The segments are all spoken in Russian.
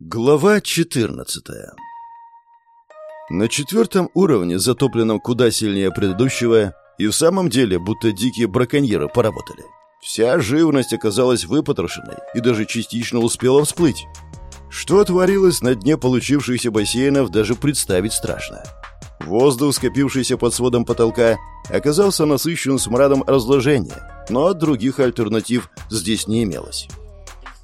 Глава 14 На четвертом уровне, затопленном куда сильнее предыдущего, и в самом деле будто дикие браконьеры поработали. Вся живность оказалась выпотрошенной и даже частично успела всплыть. Что творилось на дне получившихся бассейнов, даже представить страшно. Воздух, скопившийся под сводом потолка, оказался насыщен смрадом разложения, но других альтернатив здесь не имелось.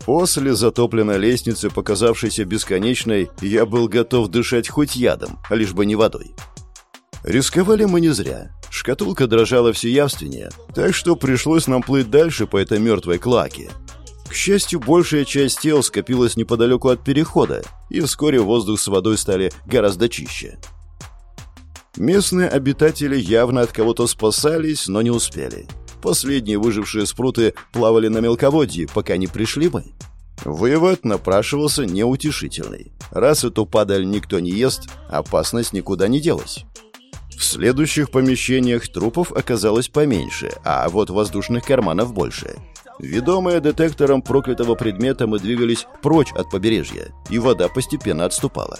После затопленной лестницы, показавшейся бесконечной, я был готов дышать хоть ядом, лишь бы не водой. Рисковали мы не зря. Шкатулка дрожала все явственнее, так что пришлось нам плыть дальше по этой мертвой клаке. К счастью, большая часть тел скопилась неподалеку от перехода, и вскоре воздух с водой стали гораздо чище. Местные обитатели явно от кого-то спасались, но не успели. Последние выжившие спруты плавали на мелководье, пока не пришли мы. Вывод напрашивался неутешительный. Раз эту падаль никто не ест, опасность никуда не делась. В следующих помещениях трупов оказалось поменьше, а вот воздушных карманов больше. Ведомые детектором проклятого предмета мы двигались прочь от побережья, и вода постепенно отступала.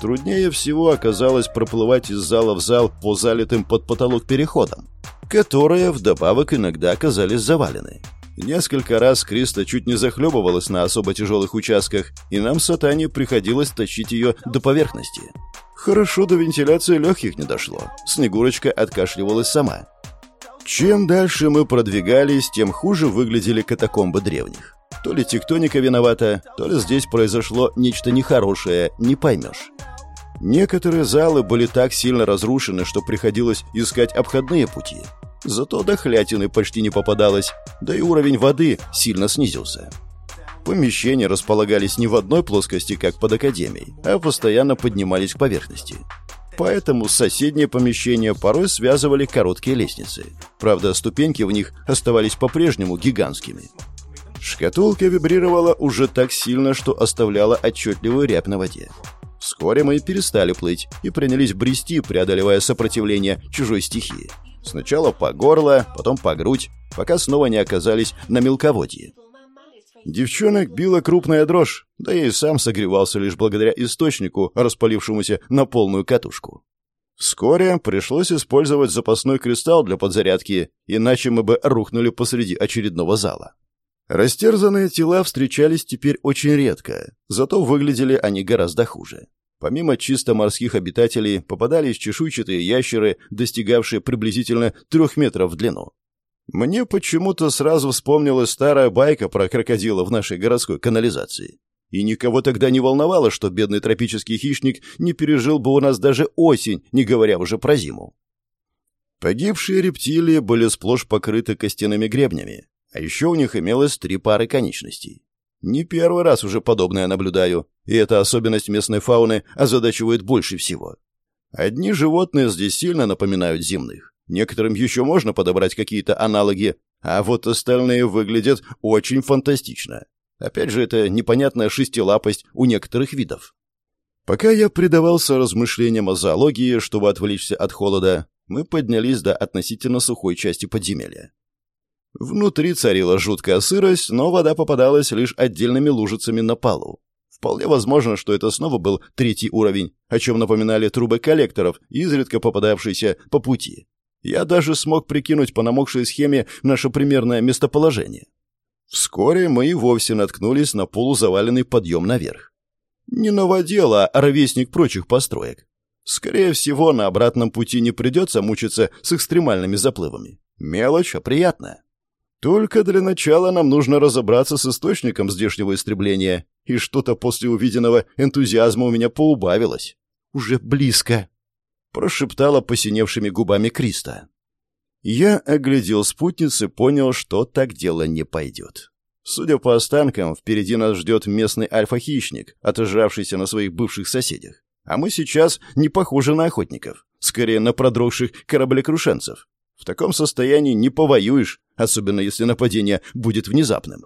Труднее всего оказалось проплывать из зала в зал по залитым под потолок переходам, которые вдобавок иногда оказались завалены. Несколько раз Криста чуть не захлебывалась на особо тяжелых участках, и нам с Атани приходилось тащить ее до поверхности. Хорошо до вентиляции легких не дошло. Снегурочка откашливалась сама. Чем дальше мы продвигались, тем хуже выглядели катакомбы древних. То ли тектоника виновата, то ли здесь произошло нечто нехорошее, не поймешь. Некоторые залы были так сильно разрушены, что приходилось искать обходные пути. Зато дохлятины почти не попадалось, да и уровень воды сильно снизился. Помещения располагались не в одной плоскости, как под академией, а постоянно поднимались к поверхности. Поэтому соседние помещения порой связывали короткие лестницы. Правда, ступеньки в них оставались по-прежнему гигантскими. Шкатулка вибрировала уже так сильно, что оставляла отчетливую рябь на воде. Вскоре мы перестали плыть и принялись брести, преодолевая сопротивление чужой стихии. Сначала по горло, потом по грудь, пока снова не оказались на мелководье. Девчонок била крупная дрожь, да и сам согревался лишь благодаря источнику, распалившемуся на полную катушку. Вскоре пришлось использовать запасной кристалл для подзарядки, иначе мы бы рухнули посреди очередного зала. Растерзанные тела встречались теперь очень редко, зато выглядели они гораздо хуже. Помимо чисто морских обитателей попадались чешуйчатые ящеры, достигавшие приблизительно трех метров в длину. Мне почему-то сразу вспомнилась старая байка про крокодила в нашей городской канализации. И никого тогда не волновало, что бедный тропический хищник не пережил бы у нас даже осень, не говоря уже про зиму. Погибшие рептилии были сплошь покрыты костяными гребнями, а еще у них имелось три пары конечностей. Не первый раз уже подобное наблюдаю, и эта особенность местной фауны озадачивает больше всего. Одни животные здесь сильно напоминают земных, некоторым еще можно подобрать какие-то аналоги, а вот остальные выглядят очень фантастично. Опять же, это непонятная шестилапость у некоторых видов. Пока я предавался размышлениям о зоологии, чтобы отвлечься от холода, мы поднялись до относительно сухой части подземелья. Внутри царила жуткая сырость, но вода попадалась лишь отдельными лужицами на полу. Вполне возможно, что это снова был третий уровень, о чем напоминали трубы коллекторов, изредка попадавшиеся по пути. Я даже смог прикинуть по намокшей схеме наше примерное местоположение. Вскоре мы и вовсе наткнулись на полузаваленный подъем наверх. Не новодел, а ровесник прочих построек. Скорее всего, на обратном пути не придется мучиться с экстремальными заплывами. Мелочь, а приятная. Только для начала нам нужно разобраться с источником здешнего истребления, и что-то после увиденного энтузиазма у меня поубавилось. «Уже близко», — прошептала посиневшими губами Криста. Я оглядел спутницы и понял, что так дело не пойдет. Судя по останкам, впереди нас ждет местный альфа-хищник, отожравшийся на своих бывших соседях. А мы сейчас не похожи на охотников, скорее на продрогших кораблекрушенцев. В таком состоянии не повоюешь, особенно если нападение будет внезапным.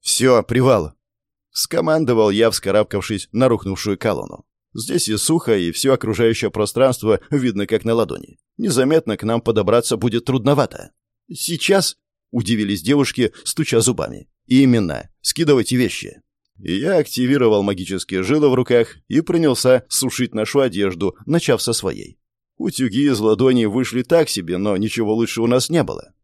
«Все, привал!» — скомандовал я, вскарабкавшись на рухнувшую колонну. Здесь и сухо, и все окружающее пространство видно как на ладони. Незаметно к нам подобраться будет трудновато. «Сейчас?» — удивились девушки, стуча зубами. «Именно. Скидывайте вещи». Я активировал магические жилы в руках и принялся сушить нашу одежду, начав со своей. Утюги из ладони вышли так себе, но ничего лучше у нас не было.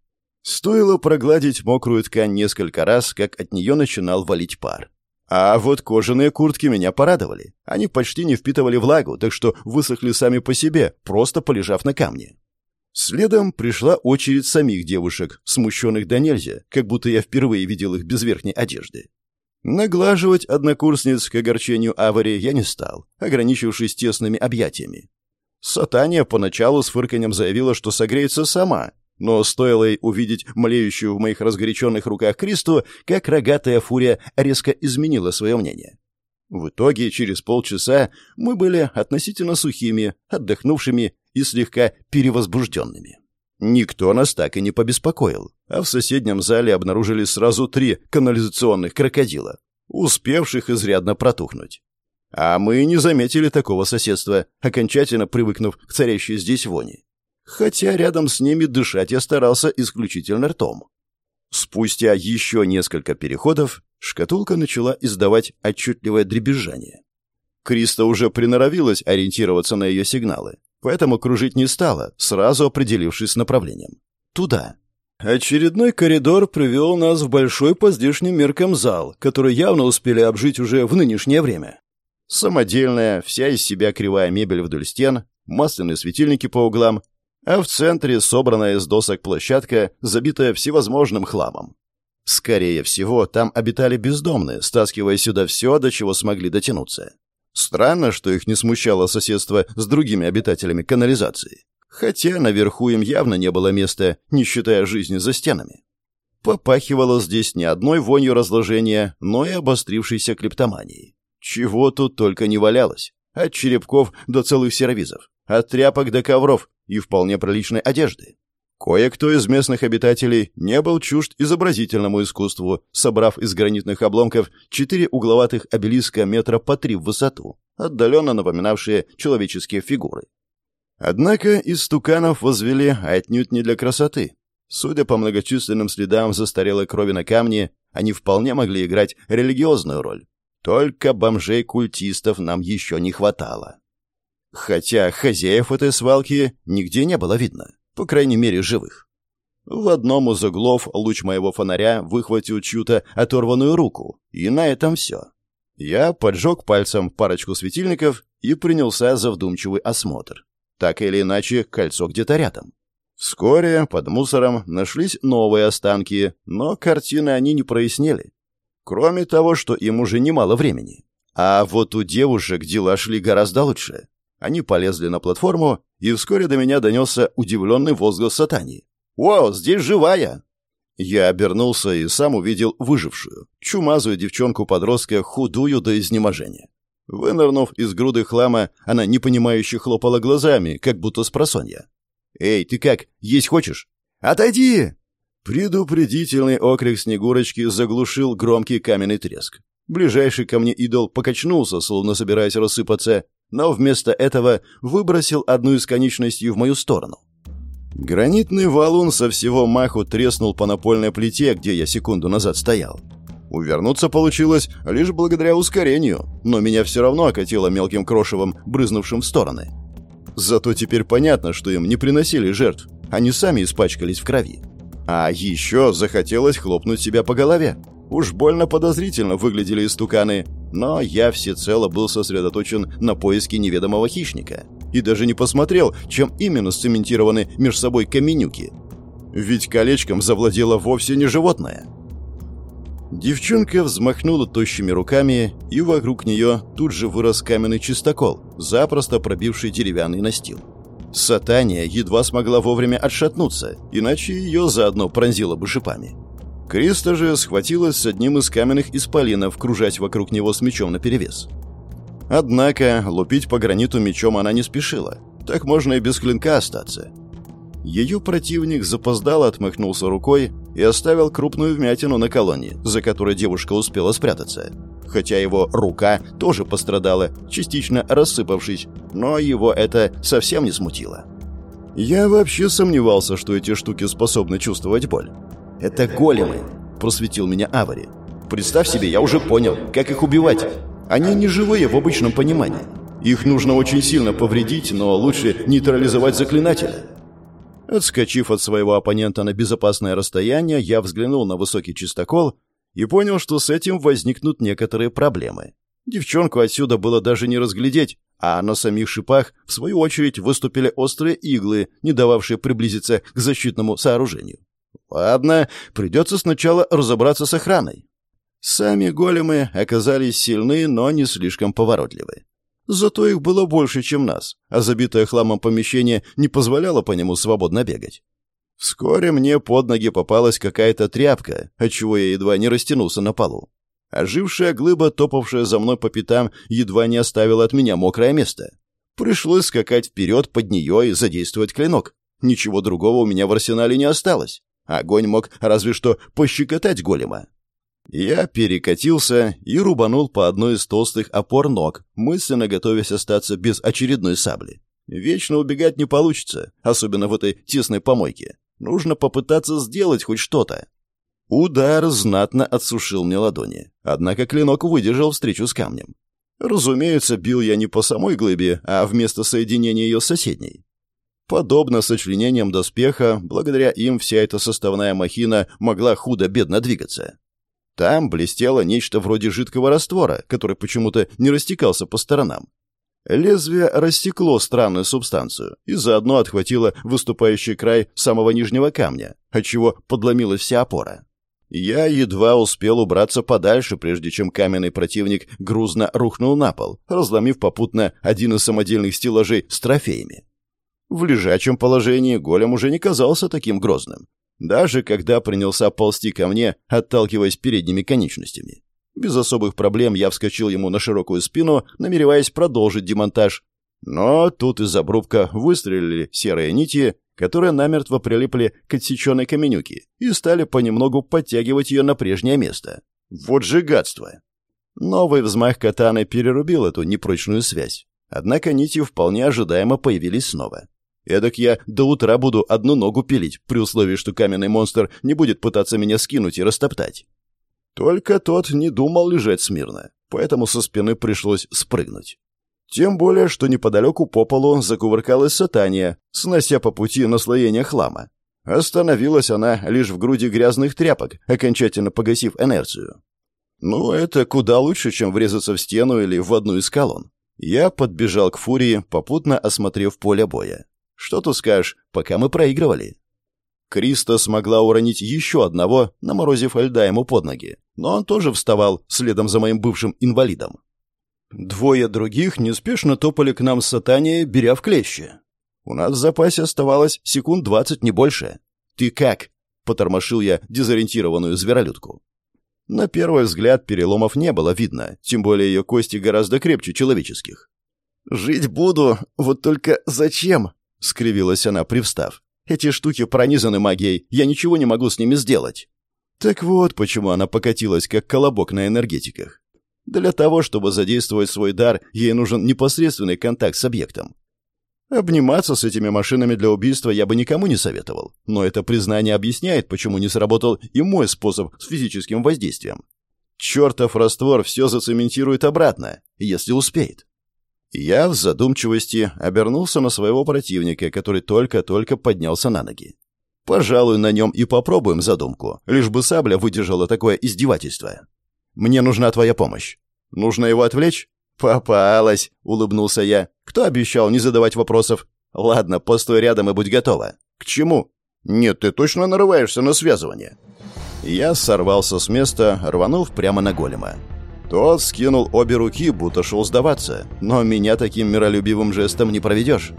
Стоило прогладить мокрую ткань несколько раз, как от нее начинал валить пар. А вот кожаные куртки меня порадовали. Они почти не впитывали влагу, так что высохли сами по себе, просто полежав на камне. Следом пришла очередь самих девушек, смущенных до нельзя, как будто я впервые видел их без верхней одежды. Наглаживать однокурсниц к огорчению Авари я не стал, ограничившись тесными объятиями. Сатания поначалу с фырканьем заявила, что согреется сама, но стоило ей увидеть млеющую в моих разгоряченных руках Кристу, как рогатая фурия резко изменила свое мнение. В итоге, через полчаса мы были относительно сухими, отдохнувшими и слегка перевозбужденными. Никто нас так и не побеспокоил, а в соседнем зале обнаружили сразу три канализационных крокодила, успевших изрядно протухнуть. А мы не заметили такого соседства, окончательно привыкнув к царящей здесь вони хотя рядом с ними дышать я старался исключительно ртом. Спустя еще несколько переходов шкатулка начала издавать отчетливое дребезжание. Криста уже приноровилась ориентироваться на ее сигналы, поэтому кружить не стала, сразу определившись с направлением. Туда. Очередной коридор привел нас в большой по здешним меркам зал, который явно успели обжить уже в нынешнее время. Самодельная, вся из себя кривая мебель вдоль стен, масляные светильники по углам а в центре собранная из досок площадка, забитая всевозможным хламом. Скорее всего, там обитали бездомные, стаскивая сюда все, до чего смогли дотянуться. Странно, что их не смущало соседство с другими обитателями канализации. Хотя наверху им явно не было места, не считая жизни за стенами. Попахивало здесь не одной вонью разложения, но и обострившейся клептоманией. Чего тут только не валялось. От черепков до целых сервизов, от тряпок до ковров, и вполне приличной одежды. Кое-кто из местных обитателей не был чужд изобразительному искусству, собрав из гранитных обломков четыре угловатых обелиска метра по три в высоту, отдаленно напоминавшие человеческие фигуры. Однако из стуканов возвели отнюдь не для красоты. Судя по многочисленным следам застарелой крови на камне, они вполне могли играть религиозную роль. Только бомжей-культистов нам еще не хватало. Хотя хозяев этой свалки нигде не было видно, по крайней мере, живых. В одном из углов луч моего фонаря выхватил чью-то оторванную руку, и на этом все. Я поджег пальцем парочку светильников и принялся за вдумчивый осмотр. Так или иначе, кольцо где-то рядом. Вскоре под мусором нашлись новые останки, но картины они не прояснили. Кроме того, что им уже немало времени. А вот у девушек дела шли гораздо лучше. Они полезли на платформу, и вскоре до меня донесся удивленный возглас сатани. «Вау, здесь живая!» Я обернулся и сам увидел выжившую, чумазую девчонку-подростка, худую до изнеможения. Вынырнув из груды хлама, она непонимающе хлопала глазами, как будто с просонья. «Эй, ты как, есть хочешь?» «Отойди!» Предупредительный окрик Снегурочки заглушил громкий каменный треск. Ближайший ко мне идол покачнулся, словно собираясь рассыпаться, но вместо этого выбросил одну из конечностей в мою сторону. Гранитный валун со всего маху треснул по напольной плите, где я секунду назад стоял. Увернуться получилось лишь благодаря ускорению, но меня все равно окатило мелким крошевом, брызнувшим в стороны. Зато теперь понятно, что им не приносили жертв, они сами испачкались в крови. А еще захотелось хлопнуть себя по голове. Уж больно подозрительно выглядели истуканы, но я всецело был сосредоточен на поиске неведомого хищника и даже не посмотрел, чем именно сцементированы между собой каменюки. Ведь колечком завладело вовсе не животное. Девчонка взмахнула тощими руками, и вокруг нее тут же вырос каменный чистокол, запросто пробивший деревянный настил. Сатания едва смогла вовремя отшатнуться, иначе ее заодно пронзило бы шипами. Криста же схватилась с одним из каменных исполинов, кружась вокруг него с мечом наперевес. Однако лупить по граниту мечом она не спешила. Так можно и без клинка остаться. Ее противник запоздало отмахнулся рукой и оставил крупную вмятину на колонне, за которой девушка успела спрятаться. Хотя его рука тоже пострадала, частично рассыпавшись, но его это совсем не смутило. Я вообще сомневался, что эти штуки способны чувствовать боль. «Это големы», — просветил меня Авари. Представь себе, я уже понял, как их убивать. Они не живые в обычном понимании. Их нужно очень сильно повредить, но лучше нейтрализовать заклинателя. Отскочив от своего оппонента на безопасное расстояние, я взглянул на высокий чистокол и понял, что с этим возникнут некоторые проблемы. Девчонку отсюда было даже не разглядеть, а на самих шипах, в свою очередь, выступили острые иглы, не дававшие приблизиться к защитному сооружению. Ладно, придется сначала разобраться с охраной. Сами големы оказались сильны, но не слишком поворотливы. Зато их было больше, чем нас, а забитое хламом помещение не позволяло по нему свободно бегать. Вскоре мне под ноги попалась какая-то тряпка, отчего я едва не растянулся на полу. Ожившая глыба, топавшая за мной по пятам, едва не оставила от меня мокрое место. Пришлось скакать вперед под нее и задействовать клинок. Ничего другого у меня в арсенале не осталось. Огонь мог разве что пощекотать голема. Я перекатился и рубанул по одной из толстых опор ног, мысленно готовясь остаться без очередной сабли. Вечно убегать не получится, особенно в этой тесной помойке. Нужно попытаться сделать хоть что-то. Удар знатно отсушил мне ладони, однако клинок выдержал встречу с камнем. Разумеется, бил я не по самой глыбе, а вместо соединения ее с соседней. Подобно сочленениям доспеха, благодаря им вся эта составная махина могла худо-бедно двигаться. Там блестело нечто вроде жидкого раствора, который почему-то не растекался по сторонам. Лезвие рассекло странную субстанцию и заодно отхватило выступающий край самого нижнего камня, отчего подломилась вся опора. Я едва успел убраться подальше, прежде чем каменный противник грузно рухнул на пол, разломив попутно один из самодельных стеллажей с трофеями. В лежачем положении голем уже не казался таким грозным даже когда принялся ползти ко мне, отталкиваясь передними конечностями. Без особых проблем я вскочил ему на широкую спину, намереваясь продолжить демонтаж. Но тут из обрубка выстрелили серые нити, которые намертво прилипли к отсеченной каменюке и стали понемногу подтягивать ее на прежнее место. Вот же гадство! Новый взмах катаны перерубил эту непрочную связь. Однако нити вполне ожидаемо появились снова. Эдак я до утра буду одну ногу пилить, при условии, что каменный монстр не будет пытаться меня скинуть и растоптать. Только тот не думал лежать смирно, поэтому со спины пришлось спрыгнуть. Тем более, что неподалеку по полу закувыркалась сатания, снося по пути наслоение хлама. Остановилась она лишь в груди грязных тряпок, окончательно погасив инерцию. Ну, это куда лучше, чем врезаться в стену или в одну из колонн. Я подбежал к фурии, попутно осмотрев поле боя. Что тут скажешь, пока мы проигрывали. Криста смогла уронить еще одного, наморозив льда ему под ноги, но он тоже вставал следом за моим бывшим инвалидом. Двое других неспешно топали к нам с сатанией, беря в клещи. У нас в запасе оставалось секунд двадцать, не больше. «Ты как?» — потормошил я дезориентированную зверолюдку. На первый взгляд переломов не было видно, тем более ее кости гораздо крепче человеческих. «Жить буду, вот только зачем?» — скривилась она, привстав. «Эти штуки пронизаны магией, я ничего не могу с ними сделать». Так вот, почему она покатилась, как колобок на энергетиках. Для того, чтобы задействовать свой дар, ей нужен непосредственный контакт с объектом. Обниматься с этими машинами для убийства я бы никому не советовал, но это признание объясняет, почему не сработал и мой способ с физическим воздействием. Чертов раствор все зацементирует обратно, если успеет. Я в задумчивости обернулся на своего противника, который только-только поднялся на ноги. Пожалуй, на нем и попробуем задумку, лишь бы сабля выдержала такое издевательство. Мне нужна твоя помощь. Нужно его отвлечь? Попалась, улыбнулся я. Кто обещал не задавать вопросов? Ладно, постой рядом и будь готова. К чему? Нет, ты точно нарываешься на связывание. Я сорвался с места, рванув прямо на голема. Тот скинул обе руки, будто шел сдаваться, но меня таким миролюбивым жестом не проведешь.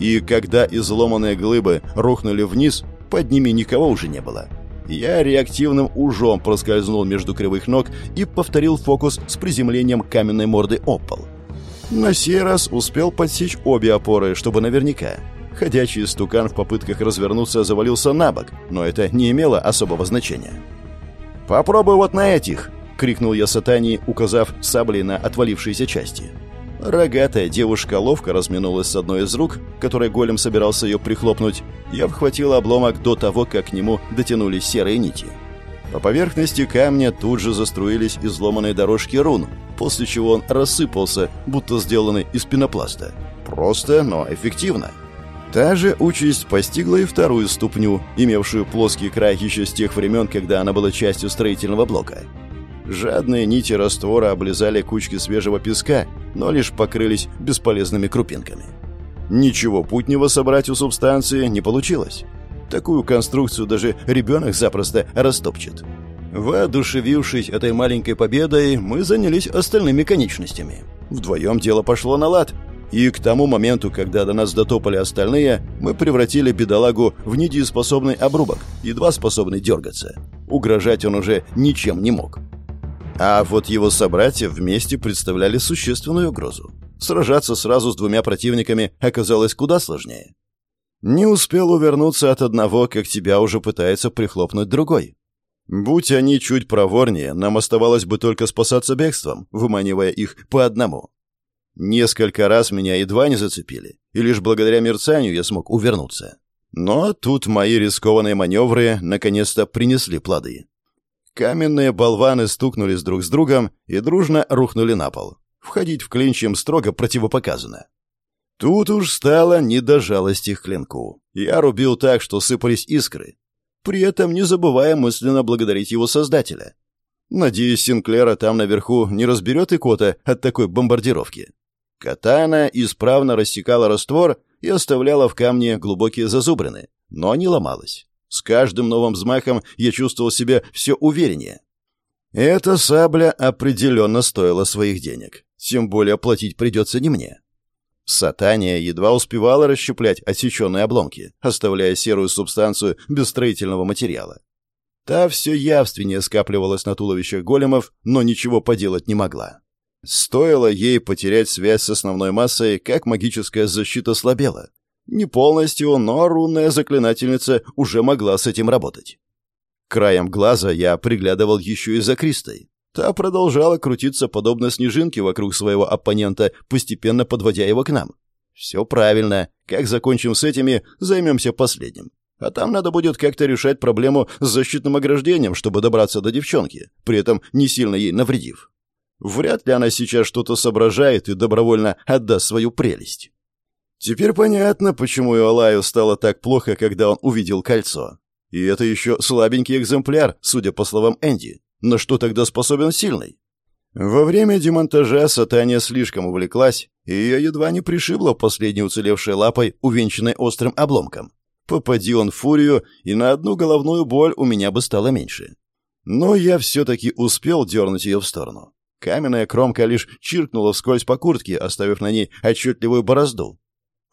И когда изломанные глыбы рухнули вниз, под ними никого уже не было. Я реактивным ужом проскользнул между кривых ног и повторил фокус с приземлением каменной морды пол. На сей раз успел подсечь обе опоры, чтобы наверняка. Ходячий стукан в попытках развернуться завалился на бок, но это не имело особого значения. «Попробуй вот на этих!» — крикнул я сатани, указав саблей на отвалившиеся части. Рогатая девушка ловко разминулась с одной из рук, которой голем собирался ее прихлопнуть. Я вхватил обломок до того, как к нему дотянулись серые нити. По поверхности камня тут же заструились изломанные дорожки рун, после чего он рассыпался, будто сделанный из пенопласта. Просто, но эффективно. Та же участь постигла и вторую ступню, имевшую плоский край еще с тех времен, когда она была частью строительного блока. Жадные нити раствора облизали кучки свежего песка, но лишь покрылись бесполезными крупинками. Ничего путнего собрать у субстанции не получилось. Такую конструкцию даже ребенок запросто растопчет. Воодушевившись этой маленькой победой, мы занялись остальными конечностями. Вдвоем дело пошло на лад. И к тому моменту, когда до нас дотопали остальные, мы превратили бедолагу в недееспособный обрубок, едва способный дергаться. Угрожать он уже ничем не мог. А вот его собратья вместе представляли существенную угрозу. Сражаться сразу с двумя противниками оказалось куда сложнее. Не успел увернуться от одного, как тебя уже пытается прихлопнуть другой. Будь они чуть проворнее, нам оставалось бы только спасаться бегством, выманивая их по одному. Несколько раз меня едва не зацепили, и лишь благодаря мерцанию я смог увернуться. Но тут мои рискованные маневры наконец-то принесли плоды. Каменные болваны стукнулись друг с другом и дружно рухнули на пол. Входить в клинч им строго противопоказано. Тут уж стало не до жалости к клинку. Я рубил так, что сыпались искры. При этом не забывая мысленно благодарить его создателя. Надеюсь, Синклера там наверху не разберет икота от такой бомбардировки. Катана исправно рассекала раствор и оставляла в камне глубокие зазубрины, но не ломалась. С каждым новым взмахом я чувствовал себя все увереннее. Эта сабля определенно стоила своих денег. Тем более платить придется не мне. Сатания едва успевала расщеплять отсеченные обломки, оставляя серую субстанцию без строительного материала. Та все явственнее скапливалась на туловищах големов, но ничего поделать не могла. Стоило ей потерять связь с основной массой, как магическая защита слабела. Не полностью, но рунная заклинательница уже могла с этим работать. Краем глаза я приглядывал еще и за Кристой. Та продолжала крутиться подобно снежинке вокруг своего оппонента, постепенно подводя его к нам. Все правильно. Как закончим с этими, займемся последним. А там надо будет как-то решать проблему с защитным ограждением, чтобы добраться до девчонки, при этом не сильно ей навредив. Вряд ли она сейчас что-то соображает и добровольно отдаст свою прелесть. Теперь понятно, почему Иолаю стало так плохо, когда он увидел кольцо. И это еще слабенький экземпляр, судя по словам Энди. На что тогда способен сильный? Во время демонтажа Сатания слишком увлеклась, и ее едва не пришибло последней уцелевшей лапой, увенчанной острым обломком. Попади он в фурию, и на одну головную боль у меня бы стало меньше. Но я все-таки успел дернуть ее в сторону. Каменная кромка лишь чиркнула вскользь по куртке, оставив на ней отчетливую борозду.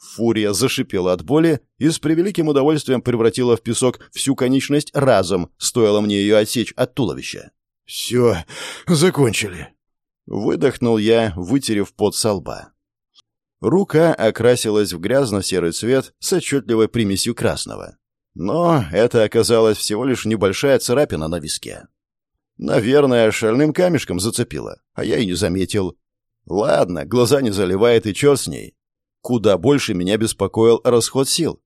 Фурия зашипела от боли и с превеликим удовольствием превратила в песок всю конечность разом, стоило мне ее отсечь от туловища. «Все, закончили». Выдохнул я, вытерев пот со лба. Рука окрасилась в грязно-серый цвет с отчетливой примесью красного. Но это оказалось всего лишь небольшая царапина на виске. Наверное, шальным камешком зацепило, а я и не заметил. Ладно, глаза не заливает и черт с ней. Куда больше меня беспокоил расход сил.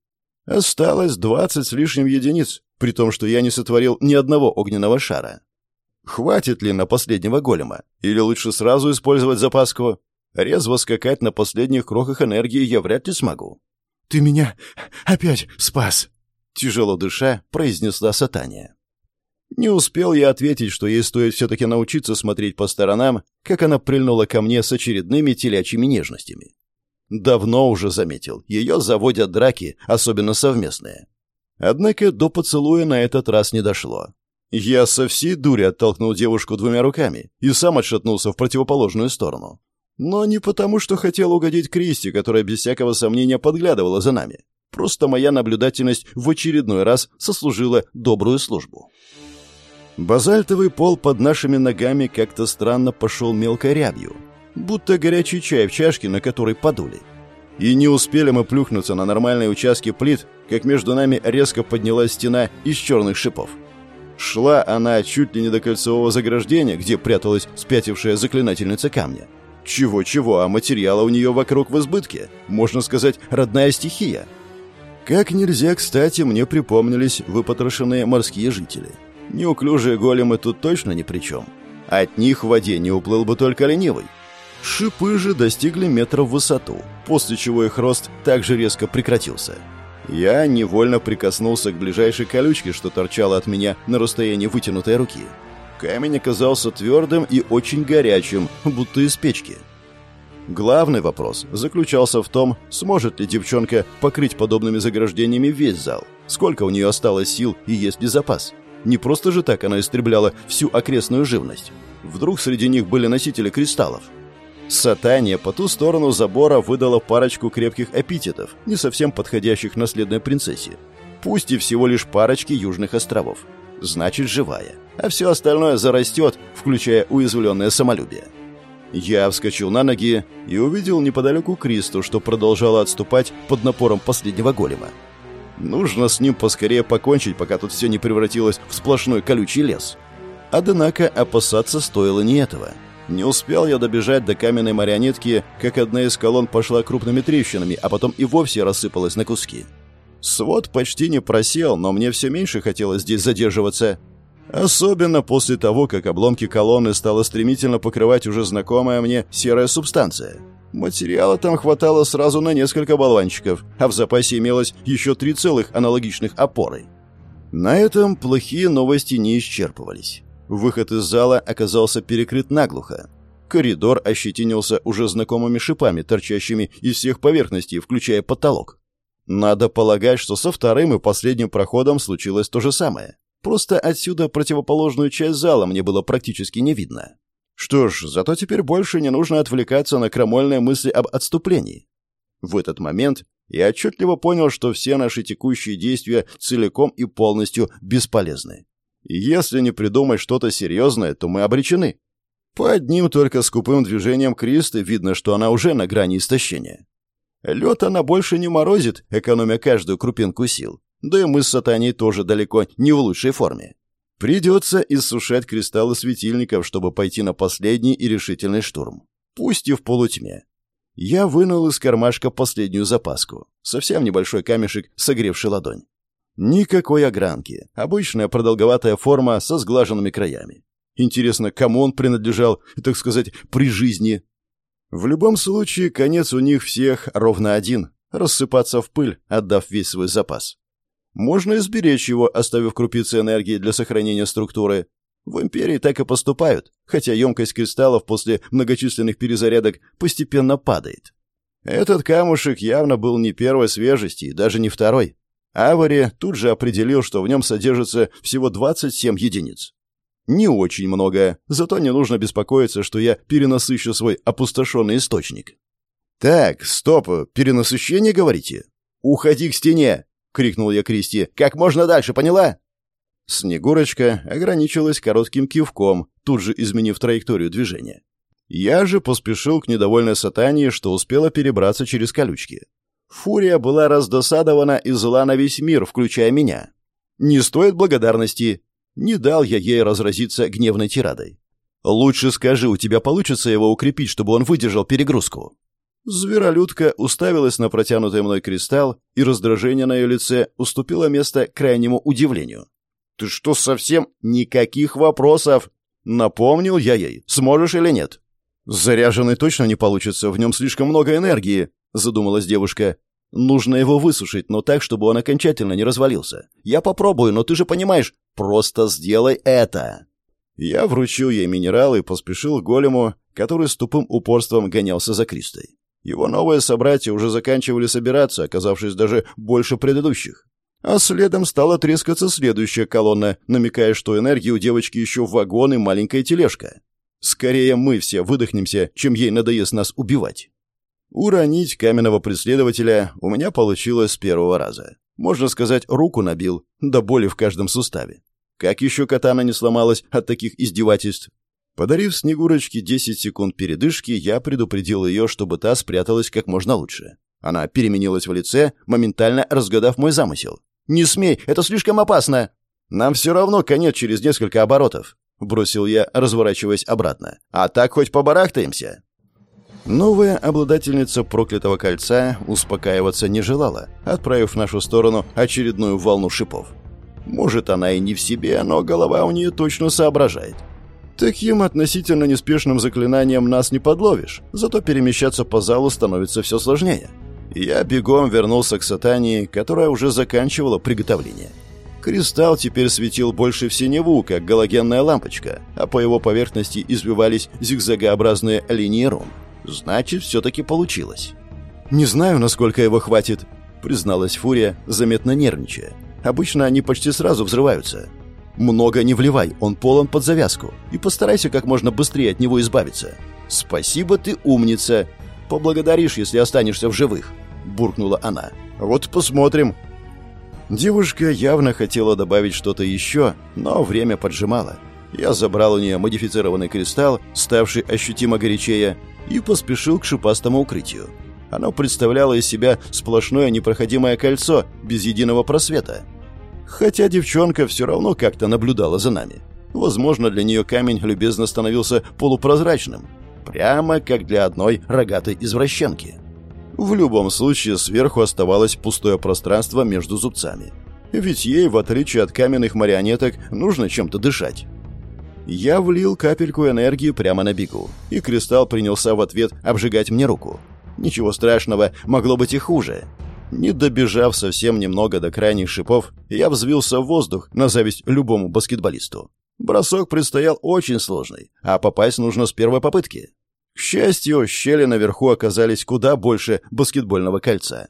Осталось двадцать с лишним единиц, при том, что я не сотворил ни одного огненного шара. Хватит ли на последнего голема? Или лучше сразу использовать запаску? Резво скакать на последних крохах энергии я вряд ли смогу. «Ты меня опять спас!» Тяжело дыша, произнесла Сатания. Не успел я ответить, что ей стоит все-таки научиться смотреть по сторонам, как она прильнула ко мне с очередными телячьими нежностями. Давно уже заметил, ее заводят драки, особенно совместные. Однако до поцелуя на этот раз не дошло. Я со всей дури оттолкнул девушку двумя руками и сам отшатнулся в противоположную сторону. Но не потому, что хотел угодить Кристи, которая без всякого сомнения подглядывала за нами. Просто моя наблюдательность в очередной раз сослужила добрую службу. Базальтовый пол под нашими ногами как-то странно пошел мелкой рябью, будто горячий чай в чашке, на которой подули. И не успели мы плюхнуться на нормальные участки плит, как между нами резко поднялась стена из черных шипов. Шла она чуть ли не до кольцевого заграждения, где пряталась спятившая заклинательница камня. Чего-чего, а материала у нее вокруг в избытке. Можно сказать, родная стихия. Как нельзя кстати, мне припомнились выпотрошенные морские жители. Неуклюжие големы тут точно ни при чем. От них в воде не уплыл бы только ленивый. Шипы же достигли метра в высоту, после чего их рост также резко прекратился. Я невольно прикоснулся к ближайшей колючке, что торчала от меня на расстоянии вытянутой руки. Камень оказался твердым и очень горячим, будто из печки. Главный вопрос заключался в том, сможет ли девчонка покрыть подобными заграждениями весь зал, сколько у нее осталось сил и есть ли запас. Не просто же так она истребляла всю окрестную живность. Вдруг среди них были носители кристаллов. Сатания по ту сторону забора выдала парочку крепких эпитетов, не совсем подходящих наследной принцессе. Пусть и всего лишь парочки южных островов. Значит, живая. А все остальное зарастет, включая уязвленное самолюбие. Я вскочил на ноги и увидел неподалеку Кристу, что продолжала отступать под напором последнего голема. Нужно с ним поскорее покончить, пока тут все не превратилось в сплошной колючий лес. Однако опасаться стоило не этого. Не успел я добежать до каменной марионетки, как одна из колонн пошла крупными трещинами, а потом и вовсе рассыпалась на куски. Свод почти не просел, но мне все меньше хотелось здесь задерживаться. Особенно после того, как обломки колонны стала стремительно покрывать уже знакомая мне серая субстанция. Материала там хватало сразу на несколько болванчиков, а в запасе имелось еще три целых аналогичных опоры. На этом плохие новости не исчерпывались. Выход из зала оказался перекрыт наглухо. Коридор ощетинился уже знакомыми шипами, торчащими из всех поверхностей, включая потолок. Надо полагать, что со вторым и последним проходом случилось то же самое. Просто отсюда противоположную часть зала мне было практически не видно. Что ж, зато теперь больше не нужно отвлекаться на крамольные мысли об отступлении. В этот момент я отчетливо понял, что все наши текущие действия целиком и полностью бесполезны. Если не придумать что-то серьезное, то мы обречены. По одним только скупым движением Кристы видно, что она уже на грани истощения. Лед она больше не морозит, экономя каждую крупинку сил. Да и мы с Сатаней тоже далеко не в лучшей форме. Придется иссушать кристаллы светильников, чтобы пойти на последний и решительный штурм. Пусть и в полутьме. Я вынул из кармашка последнюю запаску. Совсем небольшой камешек, согревший ладонь. Никакой огранки. Обычная продолговатая форма со сглаженными краями. Интересно, кому он принадлежал, так сказать, при жизни? В любом случае, конец у них всех ровно один — рассыпаться в пыль, отдав весь свой запас. Можно изберечь его, оставив крупицы энергии для сохранения структуры. В Империи так и поступают, хотя емкость кристаллов после многочисленных перезарядок постепенно падает. Этот камушек явно был не первой свежести и даже не второй. Авари тут же определил, что в нем содержится всего 27 единиц. Не очень много, зато не нужно беспокоиться, что я перенасыщу свой опустошенный источник. «Так, стоп, перенасыщение, говорите? Уходи к стене!» крикнул я Кристи. «Как можно дальше, поняла?» Снегурочка ограничилась коротким кивком, тут же изменив траекторию движения. Я же поспешил к недовольной сатане, что успела перебраться через колючки. Фурия была раздосадована и зла на весь мир, включая меня. Не стоит благодарности. Не дал я ей разразиться гневной тирадой. Лучше скажи, у тебя получится его укрепить, чтобы он выдержал перегрузку. Зверолюдка уставилась на протянутый мной кристалл, и раздражение на ее лице уступило место крайнему удивлению. «Ты что, совсем никаких вопросов?» Напомнил я ей, сможешь или нет. «Заряженный точно не получится, в нем слишком много энергии», — задумалась девушка. «Нужно его высушить, но так, чтобы он окончательно не развалился. Я попробую, но ты же понимаешь, просто сделай это». Я вручил ей минерал и поспешил к голему, который с тупым упорством гонялся за Кристой. Его новые собратья уже заканчивали собираться, оказавшись даже больше предыдущих. А следом стала трескаться следующая колонна, намекая, что энергии у девочки еще вагон и маленькая тележка. Скорее мы все выдохнемся, чем ей надоест нас убивать. Уронить каменного преследователя у меня получилось с первого раза. Можно сказать, руку набил, до боли в каждом суставе. Как еще катана не сломалась от таких издевательств? Подарив Снегурочке 10 секунд передышки, я предупредил ее, чтобы та спряталась как можно лучше. Она переменилась в лице, моментально разгадав мой замысел. «Не смей, это слишком опасно!» «Нам все равно конец через несколько оборотов», — бросил я, разворачиваясь обратно. «А так хоть побарахтаемся». Новая обладательница проклятого кольца успокаиваться не желала, отправив в нашу сторону очередную волну шипов. Может, она и не в себе, но голова у нее точно соображает. Таким относительно неспешным заклинанием нас не подловишь, зато перемещаться по залу становится все сложнее. Я бегом вернулся к сатании, которая уже заканчивала приготовление. Кристалл теперь светил больше в синеву, как галогенная лампочка, а по его поверхности извивались зигзагообразные линии рун. Значит, все-таки получилось. «Не знаю, насколько его хватит», — призналась Фурия, заметно нервничая. «Обычно они почти сразу взрываются». «Много не вливай, он полон под завязку, и постарайся как можно быстрее от него избавиться». «Спасибо, ты умница. Поблагодаришь, если останешься в живых», — буркнула она. «Вот посмотрим». Девушка явно хотела добавить что-то еще, но время поджимало. Я забрал у нее модифицированный кристалл, ставший ощутимо горячее, и поспешил к шипастому укрытию. Оно представляло из себя сплошное непроходимое кольцо, без единого просвета. Хотя девчонка все равно как-то наблюдала за нами. Возможно, для нее камень любезно становился полупрозрачным. Прямо как для одной рогатой извращенки. В любом случае, сверху оставалось пустое пространство между зубцами. Ведь ей, в отличие от каменных марионеток, нужно чем-то дышать. Я влил капельку энергии прямо на бегу, и кристалл принялся в ответ обжигать мне руку. Ничего страшного, могло быть и хуже. Не добежав совсем немного до крайних шипов, я взвился в воздух на зависть любому баскетболисту. Бросок предстоял очень сложный, а попасть нужно с первой попытки. К счастью, щели наверху оказались куда больше баскетбольного кольца.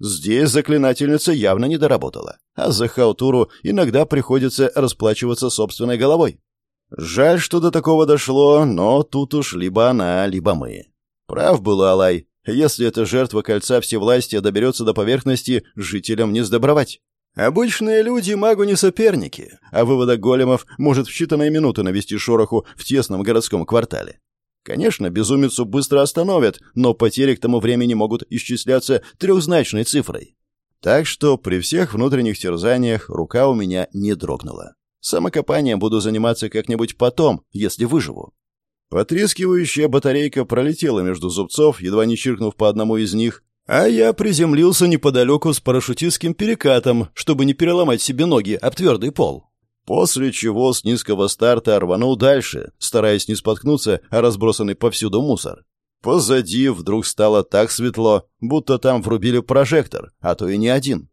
Здесь заклинательница явно не доработала, а за халтуру иногда приходится расплачиваться собственной головой. Жаль, что до такого дошло, но тут уж либо она, либо мы. Прав был Алай. Если эта жертва кольца всевластия доберется до поверхности, жителям не сдобровать. Обычные люди магу не соперники, а выводок големов может в считанные минуты навести шороху в тесном городском квартале. Конечно, безумицу быстро остановят, но потери к тому времени могут исчисляться трехзначной цифрой. Так что при всех внутренних терзаниях рука у меня не дрогнула. Самокопанием буду заниматься как-нибудь потом, если выживу. Потрескивающая батарейка пролетела между зубцов, едва не чиркнув по одному из них, а я приземлился неподалеку с парашютистским перекатом, чтобы не переломать себе ноги об твердый пол. После чего с низкого старта рванул дальше, стараясь не споткнуться о разбросанный повсюду мусор. Позади вдруг стало так светло, будто там врубили прожектор, а то и не один.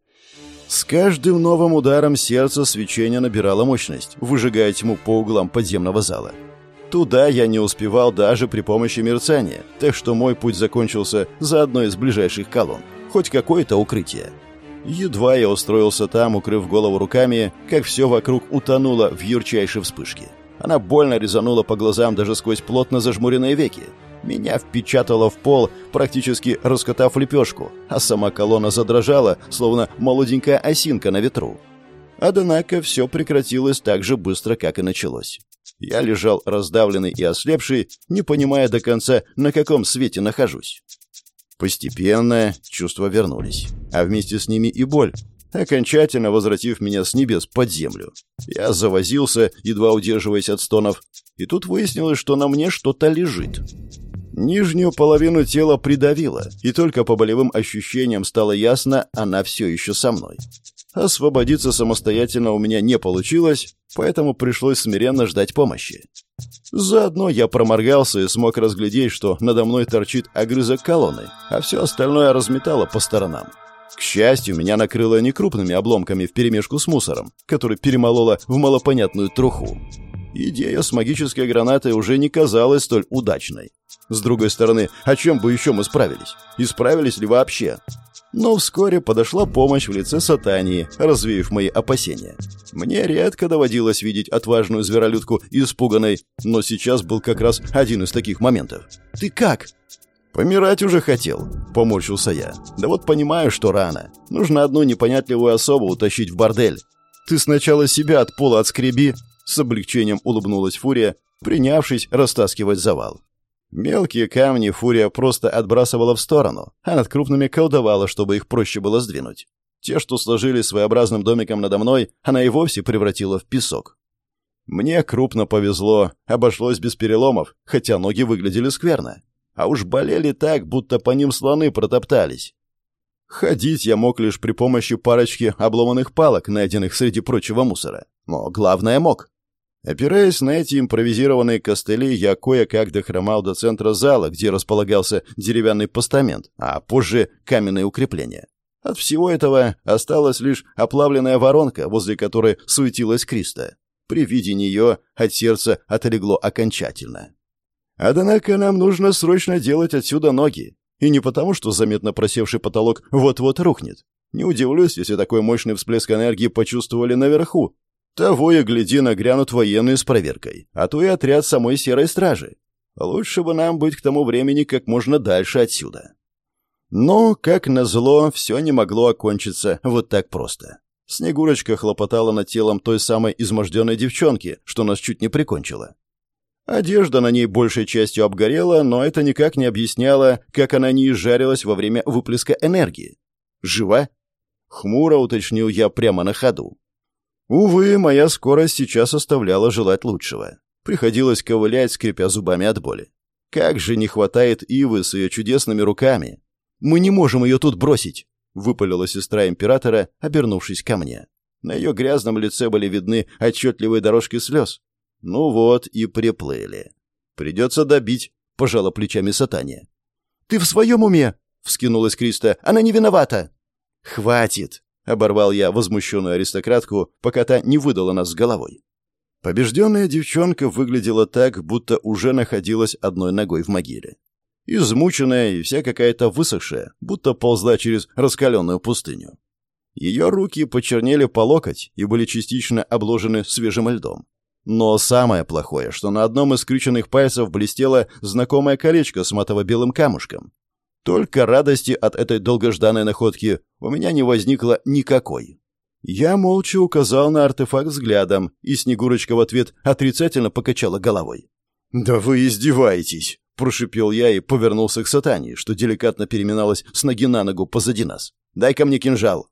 С каждым новым ударом сердца свечение набирало мощность, выжигая тьму по углам подземного зала. Туда я не успевал даже при помощи мерцания, так что мой путь закончился за одной из ближайших колонн. Хоть какое-то укрытие. Едва я устроился там, укрыв голову руками, как все вокруг утонуло в ярчайшей вспышке. Она больно резанула по глазам даже сквозь плотно зажмуренные веки. Меня впечатало в пол, практически раскатав лепешку, а сама колонна задрожала, словно молоденькая осинка на ветру. Однако все прекратилось так же быстро, как и началось. Я лежал раздавленный и ослепший, не понимая до конца, на каком свете нахожусь. Постепенно чувства вернулись, а вместе с ними и боль, окончательно возвратив меня с небес под землю. Я завозился, едва удерживаясь от стонов, и тут выяснилось, что на мне что-то лежит. Нижнюю половину тела придавило, и только по болевым ощущениям стало ясно, она все еще со мной. Освободиться самостоятельно у меня не получилось, поэтому пришлось смиренно ждать помощи. Заодно я проморгался и смог разглядеть, что надо мной торчит огрызок колонны, а все остальное разметало по сторонам. К счастью, меня накрыло не крупными обломками вперемешку с мусором, который перемололо в малопонятную труху. Идея с магической гранатой уже не казалась столь удачной. С другой стороны, о чем бы еще мы справились? И справились ли вообще? Но вскоре подошла помощь в лице Сатании, развеяв мои опасения. Мне редко доводилось видеть отважную зверолюдку испуганной, но сейчас был как раз один из таких моментов. «Ты как?» «Помирать уже хотел», — поморщился я. «Да вот понимаю, что рано. Нужно одну непонятливую особу утащить в бордель. Ты сначала себя от пола отскреби», — с облегчением улыбнулась Фурия, принявшись растаскивать завал. Мелкие камни фурия просто отбрасывала в сторону, а над крупными колдовала, чтобы их проще было сдвинуть. Те, что сложились своеобразным домиком надо мной, она и вовсе превратила в песок. Мне крупно повезло, обошлось без переломов, хотя ноги выглядели скверно. А уж болели так, будто по ним слоны протоптались. Ходить я мог лишь при помощи парочки обломанных палок, найденных среди прочего мусора. Но главное мог. Опираясь на эти импровизированные костыли, я кое-как дохромал до центра зала, где располагался деревянный постамент, а позже каменные укрепления. От всего этого осталась лишь оплавленная воронка, возле которой суетилась Криста. При виде нее от сердца отлегло окончательно. Однако нам нужно срочно делать отсюда ноги. И не потому, что заметно просевший потолок вот-вот рухнет. Не удивлюсь, если такой мощный всплеск энергии почувствовали наверху. Того и гляди, нагрянут военные с проверкой, а то и отряд самой серой стражи. Лучше бы нам быть к тому времени как можно дальше отсюда. Но, как назло, все не могло окончиться вот так просто. Снегурочка хлопотала над телом той самой изможденной девчонки, что нас чуть не прикончила. Одежда на ней большей частью обгорела, но это никак не объясняло, как она не изжарилась во время выплеска энергии. «Жива?» — хмуро уточнил я прямо на ходу. Увы, моя скорость сейчас оставляла желать лучшего. Приходилось ковылять, скрипя зубами от боли. Как же не хватает Ивы с ее чудесными руками! Мы не можем ее тут бросить!» — выпалила сестра императора, обернувшись ко мне. На ее грязном лице были видны отчетливые дорожки слез. Ну вот и приплыли. Придется добить, пожала плечами сатания. Ты в своем уме? Вскинулась Криста. Она не виновата. Хватит, оборвал я возмущенную аристократку, пока та не выдала нас с головой. Побежденная девчонка выглядела так, будто уже находилась одной ногой в могиле. Измученная и вся какая-то высохшая, будто ползла через раскаленную пустыню. Ее руки почернели по локоть и были частично обложены свежим льдом. Но самое плохое, что на одном из скрюченных пальцев блестело знакомое колечко с матово-белым камушком. Только радости от этой долгожданной находки у меня не возникло никакой. Я молча указал на артефакт взглядом, и Снегурочка в ответ отрицательно покачала головой. «Да вы издеваетесь!» — прошипел я и повернулся к сатане, что деликатно переминалась с ноги на ногу позади нас. «Дай-ка мне кинжал!»